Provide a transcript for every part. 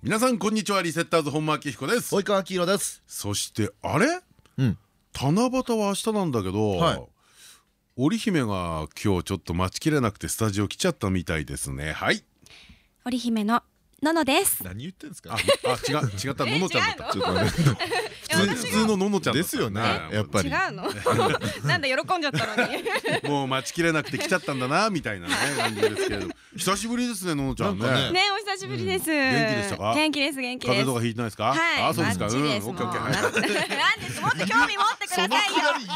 皆さんこんにちは。リセッターズ本間明彦です。及川明宏です。そしてあれ、うん。七夕は明日なんだけど、はい。織姫が今日ちょっと待ちきれなくてスタジオ来ちゃったみたいですね。はい。織姫のののです。何言ってんですか？ああ違う違ったののちゃんだったちょ普通普通のののちゃんですよねはいやっぱり違うの？なんで喜んじゃったのに。もう待ちきれなくて来ちゃったんだなみたいなね感じですけれど 久しぶりですねののちゃんねねねお久しぶりです。元気でしたか？元気です元気です。風邪とかひいてないですか？はい。あそうですかうんオバッケーオッケーなんですもっと興味持ってくださいよ。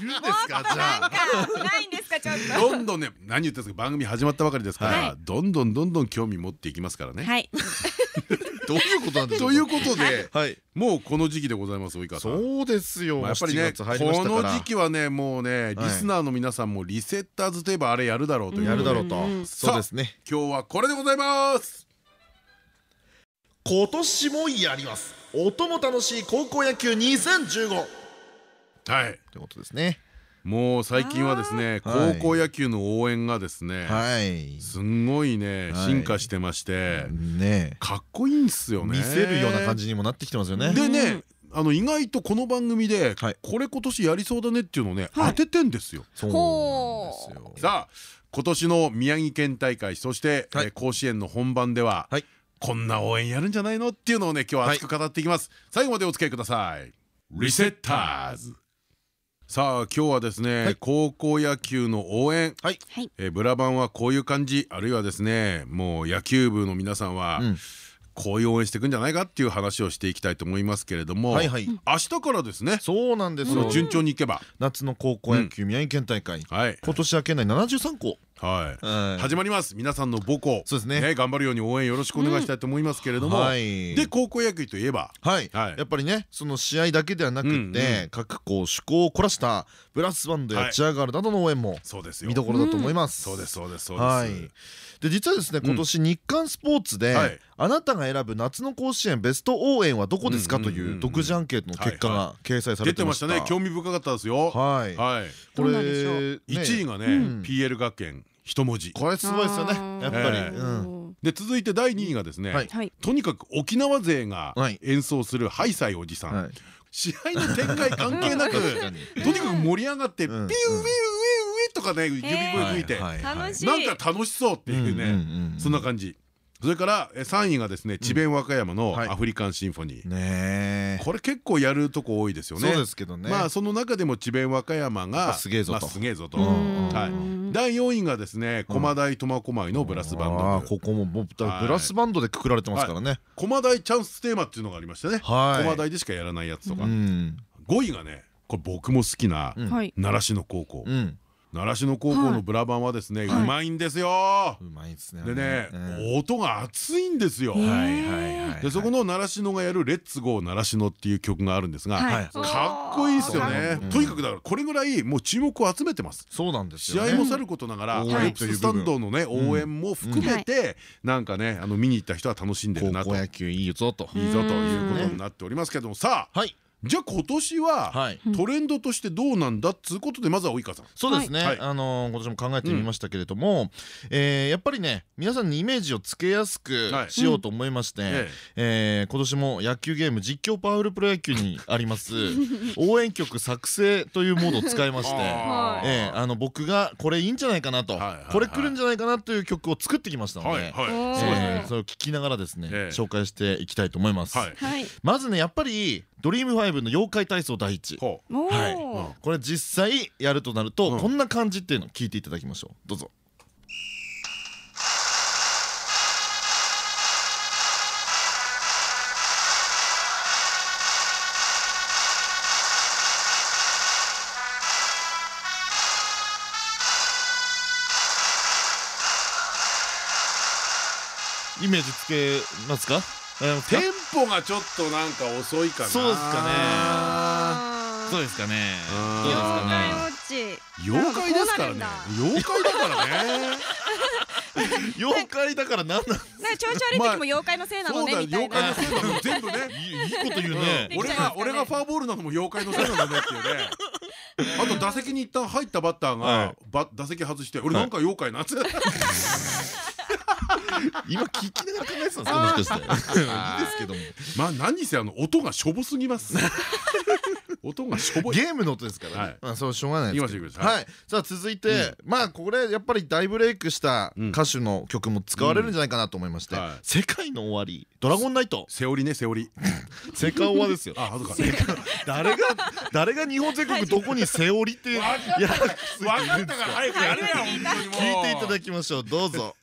いるんですか？じゃなんあかないんですかちょっと。どんどんね何言ってんですか？番組始まったばかりですから、はいどんどんどんどん興味持っていきますからね。はい。どういうことなんでしょうということで、はい。もうこの時期でございます及川さん。そうですよ。まあやっぱりね7月入りましこの時期はねもうねリスナーの皆さんもリセッターズといえばあれやるだろうという。やるだろうと。うん。そうですね。今日はこれでございます。今年もやります。音も楽しい高校野球2015はい。ということですねもう最近はですね高校野球の応援がですねはい。すんごいねはい。進化してましてね。かっこいいんすよね。見せるような感じにもなってきてますよね。でねあの意外とこの番組ではい。これ今年やりそうだねっていうのをねはい当ててんですよ。そうなんですよ。さあ今年の宮城県大会そして、甲子園の本番では、はい。こんな応援やるんじゃないのっていうのをね今日は熱く語っていきます、最後までお付き合いください。リセッターズさあ今日はですね、はい。高校野球の応援、はい。はい。えーブラバンはこういう感じ。あるいはですねもう野球部の皆さんは、うん。こういう応援していくんじゃないかっていう話をしていきたいと思いますけれども、はいはい。明日からですねそうなんですよ。順調にいけば、夏の高校野球宮城県大会。はい、今年は県内73校はい、はい始まります。皆さんの母校。そうですね。頑張るように応援よろしくお願いしたいと思いますけれども、はい。で高校野球といえば。はい、はい。やっぱりねその試合だけではなくて各校趣向を凝らしたブラスバンドやチアガールなどの応援もそうですよ。見どころだと思います。そうですそうですそうです、はい。で実はですね今年日刊スポーツで、はいあなたが選ぶ夏の甲子園ベスト応援はどこですか？という独自アンケートの結果はいが掲載され出てましてましたたね。興味深かったですよ。はい、はい。これ、う？ね1位がね、うん。PL 学園一文字。これすごいですよね。やっぱり、で続いて第2位がですね、はい。はい。とにかく沖縄勢がはい。演奏するハイサイおじさん、はい。試合の展開関係なくとにかく盛り上がって、うん。ピューウィーウィーウィーとかね指笛吹いて。なんか楽しそうっていうね、そんな感じそれからえ3位がですね智弁和歌山のはい。アフリカンシンフォニー、ねえ。これ結構やるとこ多いですよね。そうですけどね。まあその中でも智弁和歌山があすげえぞと。まあすげえぞと、第4位がですね駒大苫小牧のブラスバンドここもブラスバンドでくくられてますからね。駒大チャンステーマっていうのがありましてね。はい。駒大でしかやらないやつとか。うん。5位がねこれ僕も好きな。習志野高校。うん習志野高校のブラバンはですねうまいんですよ。うまいですね。でねうん。音が熱いんですよ。へーはいはいはいでそこの習志野がやる「レッツゴー習志野」っていう曲があるんですが、はい。かっこいいですよね。うんとにかくだからこれぐらいもう注目を集めてます。そうなんです試よね。合もさることながら応アルプ援という部分。ススタンドのね応援も含めてなんかねあの見に行った人は楽しんでるなと。いい高校野球いいぞと。ぞということになっておりますけども。さあはいじゃあ今年ははい。トレンドとしてどうなんだっつうことでまずは及川さん。そうですね、はい。あのー今年も考えてみましたけれども、えーやっぱりね皆さんにイメージをつけやすくはい。しようと思いまして、ええ。ー今年も野球ゲーム実況パワフルプロ野球にあります 応援曲作成というモードを使いまして。えーあの僕がこれいいんじゃないかなとはいはいはい。これ来るんじゃないかなという曲を作ってきましたのではいはい。おーそれを聞きながらですねええ。紹介していきたいと思います。はい。はい。まずねやっぱりドリームファイブの妖怪体操第一。はい。ー。これ実際やるとなると、うん。こんな感じっていうのを聞いていただきましょう。どうぞ。イメージつけますか？えー テンポがちょっとなんか遅いかな。そうですかね。そうですかね。あーどうですか妖怪ウねォッチ。妖怪ですからね。な妖怪だからね。妖怪だからなんなんなんか調子悪い時も妖怪のせいなのそうだねみたい妖怪なのせいなの全部ね。いいこと言うね。うん。俺が俺がファーボールなのも妖怪のせいなんだねっていうね。あと打席に一旦入ったバッターはがば打席外して俺なんか妖怪なって 今聞きながら考えてたんですか？もしかしていいですけども。まあ何にせあの音がしょぼすぎます。音がしょぼい。ゲームの音ですからはい。ねまあそうしょうがないですけど。はい。さあ続いてまあこれやっぱり大ブレイクした歌手の曲も使われるんじゃないかなと思いまして。うんはい「世界の終わり」「ドラゴンナイト」セオリねセオリ「セカオワ」ですよ。ああそうか。誰が誰が日本全国どこに「セオリ」っていや分かったから早くやれよ聞いていただきましょう。どうぞ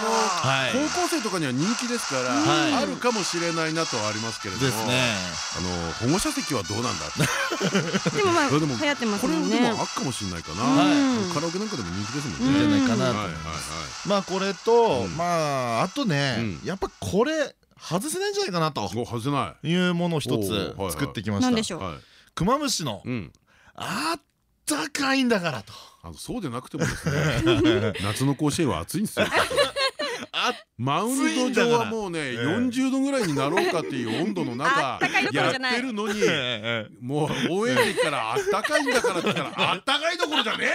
高校生とかには人気ですからはい。あるかもしれないなとはありますけれどもあの保護者席はどうなんだ？っ てでもまあ流行ってますこれもんねでもあっかもしれないかな。はい。カラオケなんかでも人気ですもいいん。じゃないかなまあこれとうん。まああとねうんやっぱこれ外せないんじゃないかなと。お外せない。うものを一つ作ってきました。なんでしょう？いはい。クマムシのうん。あったかいんだからと。あのそうでなくてもですね 夏の甲子園は暑いんですよ。あマウンド上はもうねええ。40度ぐらいになろうかっていう温度の中やってるのにええもう応援席からあったかいんだからって言ったらあったかいどころじゃねえよ。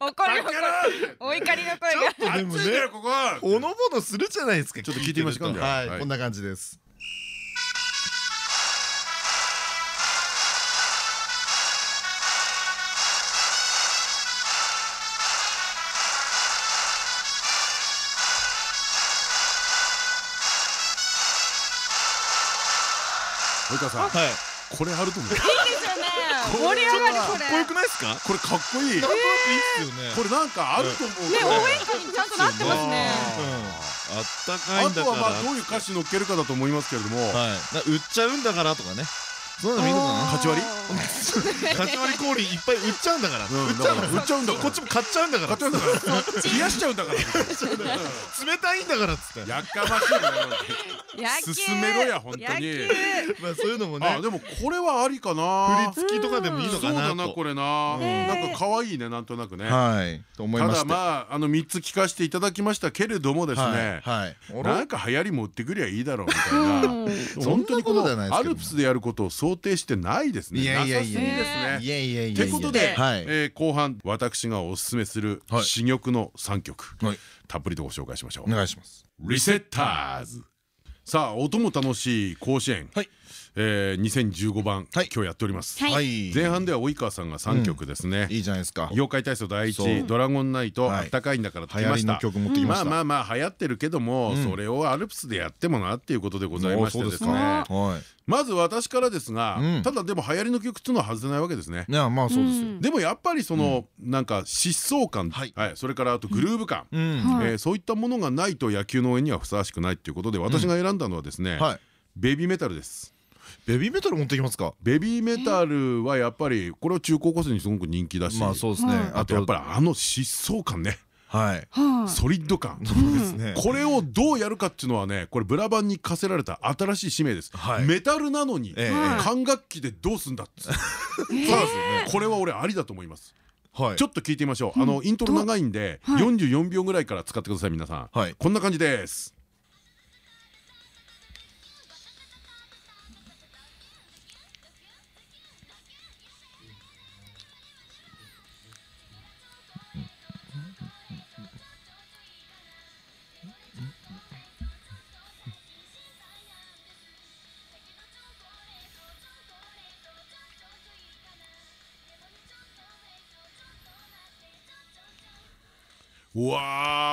怒るお怒りの声が。ちょっとでもね暑いんだよここは。ほのぼのするじゃないですかちょっと聞いてみましょうかこんな感じです及川さんはい。これあると思う。いいですよね。盛り上がるこれ。かっこよくないですか？これかっこいい。なんとなくいいっすよね。これなんかあると思うね応援歌にちゃんとなってますね。うん。あったかいあんだから。とはまあどういう歌詞乗っけるかだと思いますけれども。はい。な売っちゃうんだからとかねそういうの見るかな？勝ち割り？勝ち割り氷いっぱい売っちゃうんだから。うん。売っちゃうんだから。売っちゃう。んだからこっちも買っちゃうんだから。買っちゃうんだから。冷やしちゃうんだから冷たいんだからっつって。やっかましいね野球進めろや本当に。まあそういうのもね。あでもこれはありかな。振り付きとかでもいいのそうかなと。だなこれな。ねなんか可愛いねなんとなくね。はいと思いたまして。だまああの3つ聞かせていただきましたけれどもですね。はいなんか流行り持ってくりゃいいだろうみたいな。うん。本当にこそんなことではないですけどのアルプスでやることを想定してないですね。いやいやいやいや。いやいやいやということで、後半私がおすすめするはい。珠玉の3曲、はい。たっぷりとご紹介しましょおう。願いします。リセッターズさあ音も楽しい甲子園、はいえー、2015番、はい。今日やっております、前半では及川さんが3曲ですね、いいじゃないですか。妖怪体操第一ドラゴンナイト、はい。あったかいんだからってきました。りの曲持ってきました。まあまあまあ流行ってるけども、うん。それをアルプスでやってもなっていうことでございましてですね。おそうですはい。まず私からですが、うん。ただでも流行りの曲っていうのは外せないわけですね。いやまあそうですよ。でもやっぱりその、なんか疾走感、ははい。いそれからあとグルーヴ感、うえーそういったものがないと野球の応援にはふさわしくないっていうことで私が選んだのはですね、はい。ベビーメタルですベビーメタル持ってきますか？ベビーメタルはやっぱりこれは中高校生にすごく人気だし、まあそうですね。はい。あとやっぱりあの疾走感ね。はい。はい。ソリッド感。そうですね。これをどうやるかっていうのはねこれブラバンに課せられた新しい使命です、はい。メタルなのに管楽器でどうすんだっね。これは俺ありだと思います。はい。ちょっと聞いてみましょう。あのイントロ長いんではい。44秒ぐらいから使ってください皆さん。はい。こんな感じですうわー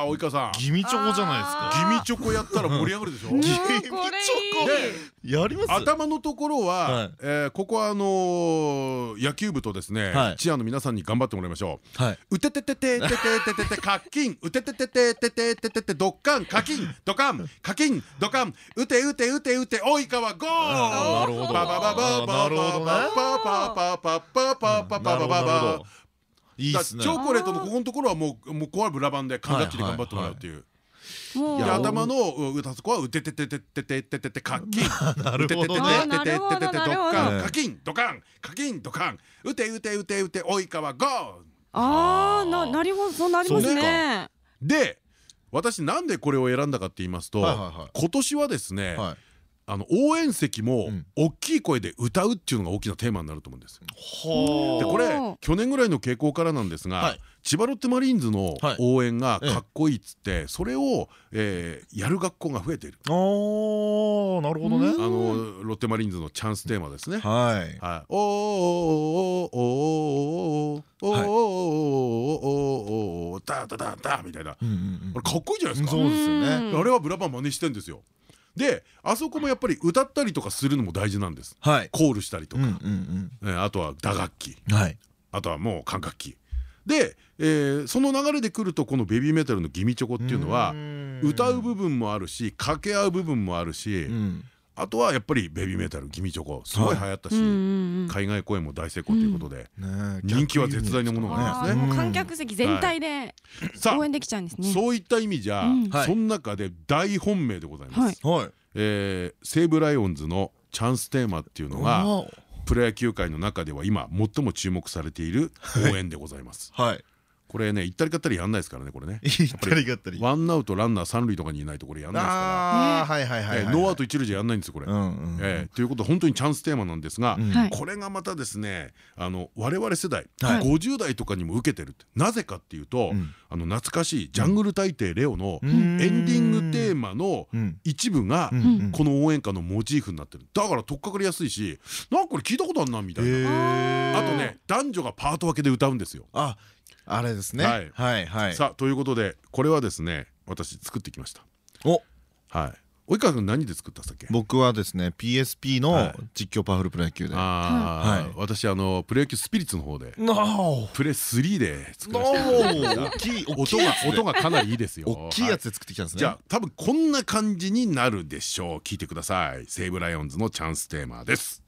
あ及川さん。ギミチョコじゃないですか。ギミチョコやったら盛り上がるでしょ。うん。ギミこれいい。でやります？頭のところはここはあのー野球部とですねはい。チアの皆さんに頑張ってもらいましょはい。ううてててててててててカッキンうてててててててててドッカン。カキンドカン。カキンドカン。うてうてうてうて及川ゴー。なるほど。なるほどねバババババババババババババいいっすね。チョコレートのここのところはもうもうコアブラバンで管楽器で頑張ってもらうっていう。頭の歌そこはうてててててててててカッキンなるほどねうててててててててドッカうんンカキンドカンカキンドカンうてうてうてうて及川ゴーあーななりほどそうなりますねで私なんでこれを選んだかって言いますと今年はですねはいあの応援席もうん大きい声で歌うっていうのが大きなテーマになると思うんです。はでこれ去年ぐらいの傾向からなんですがはい千葉ロッテマリーンズのはい応援がかっこいいっつってそれをえーやる学校が増えている。あーなるほどねあのロッテマリーンズのチャンステーマですね。はいはい。おーおーおーおーおーおーおーおーおーおーダーダダダーみたいな。うんうんうんこれかっこいいじゃないですか。そうですよねうんあれはブラバン真似してんですよ。で、あそこもやっぱり歌ったりとかするのも大事なんです。はい。コールしたりとか、あとは打楽器、うんはい。あとはもう管楽器。で、えーその流れでくるとこのベビーメタルのギミチョコっていうのは歌う部分もあるし掛け合う部分もあるし、うんあとはやっぱりベビーメタルギミチョコすごい流行ったし、海外公演も大成功ということで、ね人気は絶大なものがありますね。観客席全体でさ応援できちゃうんですね。そういった意味じゃ、その中で大本命でございます。西武ライオンズのチャンステーマっていうのがはプロ野球界の中では今最も注目されている応援でございます。はいこれね行ったりかったりやんないですからねこれね。行ったりがったりワンアウトランナー三塁とかにいないとこれやんないですかああはいはいら。はい。えーノーアウト一塁じゃやんないんですよこれ。ということで本当にチャンステーマなんですが、これがまたですねあの我々世代、はい。50代とかにも受けてるってなぜかっていうと、うん。あの懐かしい「ジャングル大帝レオ」のエん。ンディングテーマのうん。一部がこの応援歌のモチーフになってる。だから取っかかりやすいしなんかこれ聞いたことあるなみたいな。あとね男女がパート分けで歌うんですよ。ああれですね。はい。はいはい。さあということでこれはですね私作ってきました。お。はい。及川君何で作ったっけ？僕はですね PSP のはい。実況パワフルプロ野球で。はい。私あのプロ野球スピリッツの方でおプレ3で作らせていただきました。大きい音が音がかなりいいですよ。大きいやつはで作ってきたんですね。じゃあ多分こんな感じになるでしょう。聞いてください。西武ライオンズのチャンステーマです。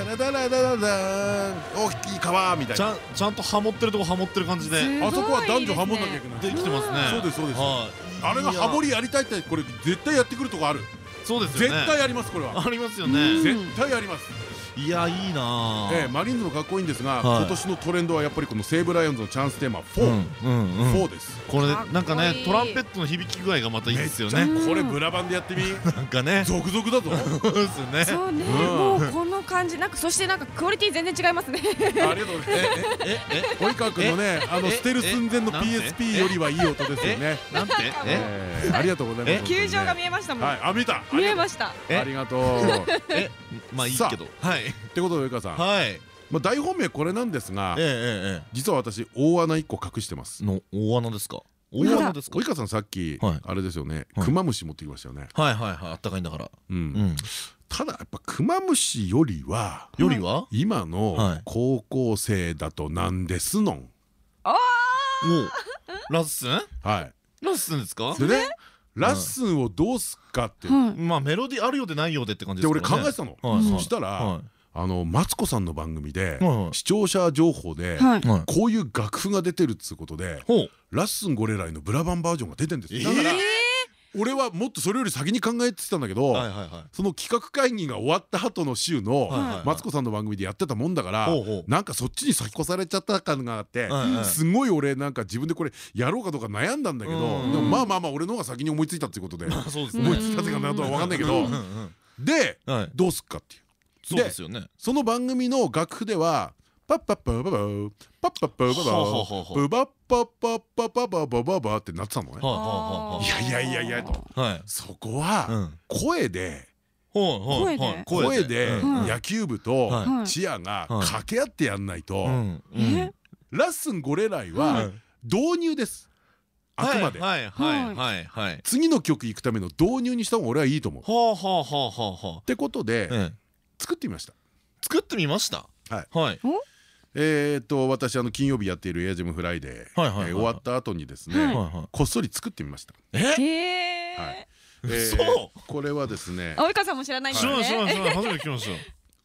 ーンタラダラダラダーン大きい川みたいな。ちゃんちゃんとハモってるとこハモってる感じであそこは男女ハモんなきゃいけない。できてますねそうですそうですはいあれがハモリやりたいってこれ絶対やってくるとこある。そうですよね絶対やりますこれは。ありますようんね絶対やります。いやいいなええマリーンズもかっこいいんですがはい今年のトレンドはやっぱりこの西武ライオンズのチャンステーマう4。んうんうん4です。これかっこいいなんかねトランペットの響き具合がまたいいですよねめっちゃこれブラバンでやってみ。なんかね続々だぞ。そうですよねそうね、うんもうこの感じなんかそしてなんかクオリティ全然違いますね。ありがとうございます。ええ及川君のねあのえ捨てる寸前の PSP よりはいい音ですよね。なんて？え？ええありがとうございます。球場が見えましたもん、はいあ見た。見えました。え？ありがとう。え？まあいいけど。はい。ってことで及川さん、はい。まあ大本命これなんですがええ、ええ実は私大穴一個隠してます。の大穴ですか？大穴ですか？及川さんさっきはい。あれですよね。はい。クマムシ持ってきましたよね。はいはいはいあったかいんだから。う。うんん。ただやっぱクマムシよりはよりは？今はのい。高校生だとなんですのん。おうラッスン？はい。ラッスンですか？でねラッスンをどうすっかって。はい。まあメロディーあるようでないようでって感じで俺考えてたの。はいそしたらはあのマツコさんの番組で視聴者情報でこういう楽譜が出てるっつうことでラッスンゴレライのブラバンバージョンが出てんですよ。えだからー俺はもっとそれより先に考えてたんだけどその企画会議が終わった後の週のマツコさんの番組でやってたもんだからなんかそっちに先越されちゃった感があってすごい俺なんか自分でこれやろうかどうか悩んだんだけどうんでもまあまあまあ俺の方が先に思いついたっていうことで 思いついたってかなとは分かんないけどではい。どうすっかっていう。そうですよね。その番組の楽譜ではパッパッパーパーパッパッパーパーブバッパッパッパッパッパッパッパってなってたのねいやいやいやいやとそこは声で声で野球部とチアが掛け合ってやんないとラッスンゴレライは導入ですあくまで次の曲行くための導入にした方が俺はいいと思うってことで作ってみました作ってみましたはいえーっと私あの金曜日やっている AIR JAM FRIDAY 終わった後にですはい。ねはこっそり作ってみました。えへはい。え。えー嘘。これはですね及川さんも知らないんですね。初めて聞きまし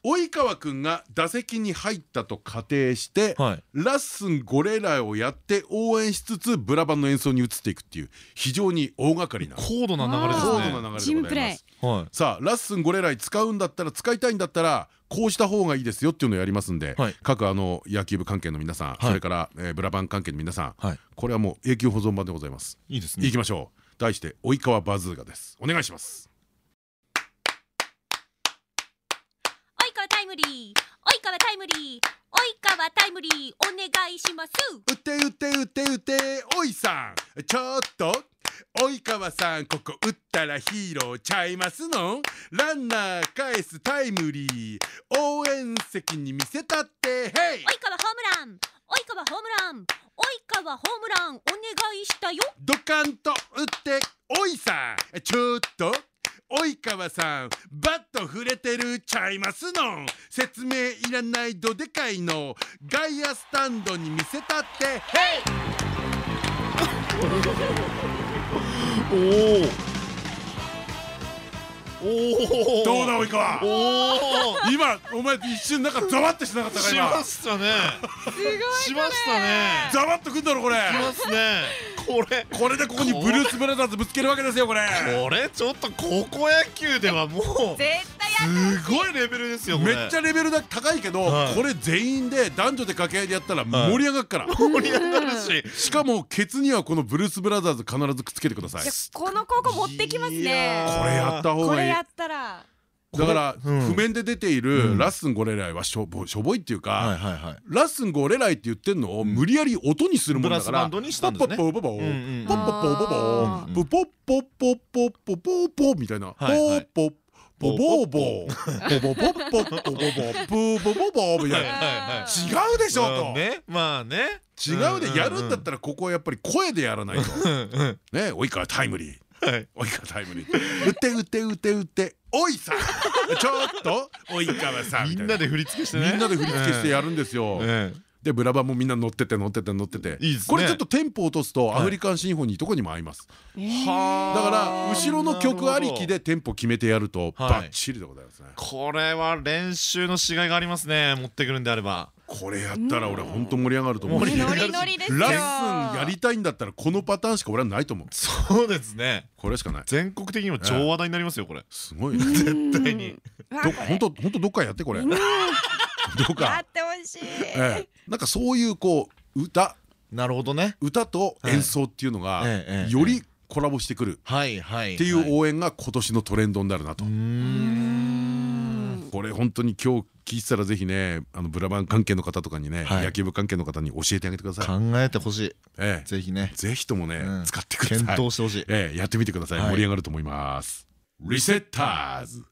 及川くんが打席に入ったと仮定してラッスンゴレラをやって応援しつつブラバンの演奏に移っていくっていう非常に大掛かりな高度な流れです高ね度な流れでございます。はさあラッスンゴレライ使うんだったら使いたいんだったらこうした方がいいですよっていうのをやりますんで、はい。各あの野球部関係の皆さん、い。それから、えーブラバン関係の皆さん、はい。これはもう永久保存版でございます。いいですね。いきましょう。題して及川バズーガです。お願いします。及川タイムリー。及川タイムリー。及川タイムリー。お願いします。うてうてうてうて。おいさんちょっと及川さんここ打ったらヒーローちゃいますの？ランナー返すタイムリー。応援席に見せたって。ヘイ！及川ホームラン。及川ホームラン。及川ホームラン。お願いしたよ。ドカンと打っておいさん。ちょっと。及川さんバット触れてるちゃいますの？説明いらないどでかいの。外野スタンドに見せたって。ヘイ おおおおどうだ及川？おお今お前一瞬なんかざわってしなかったかし今ましたね。しましたね。ざわっとくんだろこれ。しますねこれ。これでここにブルース・ブラザーズぶつけるわけですよこれ。これちょっと高校野球ではもう絶対すごいレベルですよこれ。めっちゃレベルだ高いけど、はい。これ全員で男女で掛け合いでやったら盛り上がっから、盛り上がるし。しかもケツにはこのブルース・ブラザーズ必ずくっつけてください。この高校持ってきますいねや。これやった方がいい。これやったら。だから、うん。譜面で出ているラッスンゴレライはしょぼしょぼいっていうか、ラッスンゴレライって言ってんのを無理やり音にするもんだから、ポッポッポポポうんうんポッポッポポポあーポポッポッポッポッポポポみたいなポッポッポボーボーポポポッポッポポボープーポポポーみたいなは違うでしょとうんねまあね違うでやるんだったらここはやっぱり声でやらないとね及川タイムリーはい及川タイムリー打って打って打って打っておいさん。ちょっと及川さんみんなで振り付けしてね。みんなで振り付けしてやるんですよ。えでブラバンもみんな乗ってて乗ってて。乗っててこれちょっとテンポ落とすとはいアフリカンシンフォニーとこにも合います。だから後ろの曲ありきでテンポ決めてやるとはいバッチリでございますね。これは練習のしがいがありますね。持ってくるんであればこれやったら俺ほんと盛り上がると思う。ノリノリですよ。ラッスンやりたいんだったらこのパターンしか俺はないと思う。そうですね。これしかない。全国的にも超話題になりますよこれ。すごいね。絶対に。どわこれほんとほんとどっかやってこれ。どっやかってほしい。ええ。なんかそういうこう歌。なるほどね。歌と演奏っていうのがよりコラボしてくる。はいはいっていう応援が今年のトレンドになるなと。これ本当に今日聞いてたらぜひねあのブラバン関係の方とかにねはい。野球部関係の方に教えてあげてください。考えてほしい。ええ。ぜひね。ぜひともねうん。使ってください。検討してほしい。ええやってみてください。はい。盛り上がると思います。リセッターズ。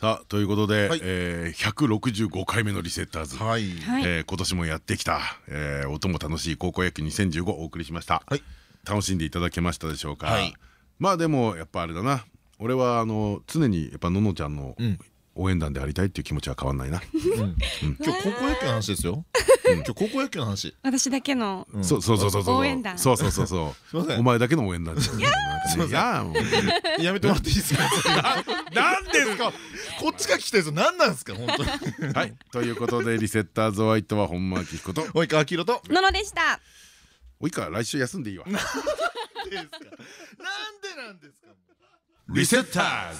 さあということではい。えー165回目のリセッターズ。はい。はい。えー今年もやってきた、えー音も楽しい高校野球2015をお送りしました、はい。楽しんでいただけましたでしょうか、はい。まあでもやっぱあれだな。俺はあの常にやっぱののちゃんのうん応援団でありたいっていう気持ちは変わんないな、今日高校野球の話ですよ。今日高校野球の話。私だけの。うん。そう。そうそうそうそう。応援団。そうそうそうそすいませうん。お前だけの応援団いやいやもう。やめてもらっていいですか？なんですか？こっちが来てるぞ。何なんですか？本当に。はい。ということでリセッターズお相手は本間明彦と。及川明宏と。ののでした。おいいか来週休んでいいわ。でですか？なんでなんですか？リセッターズ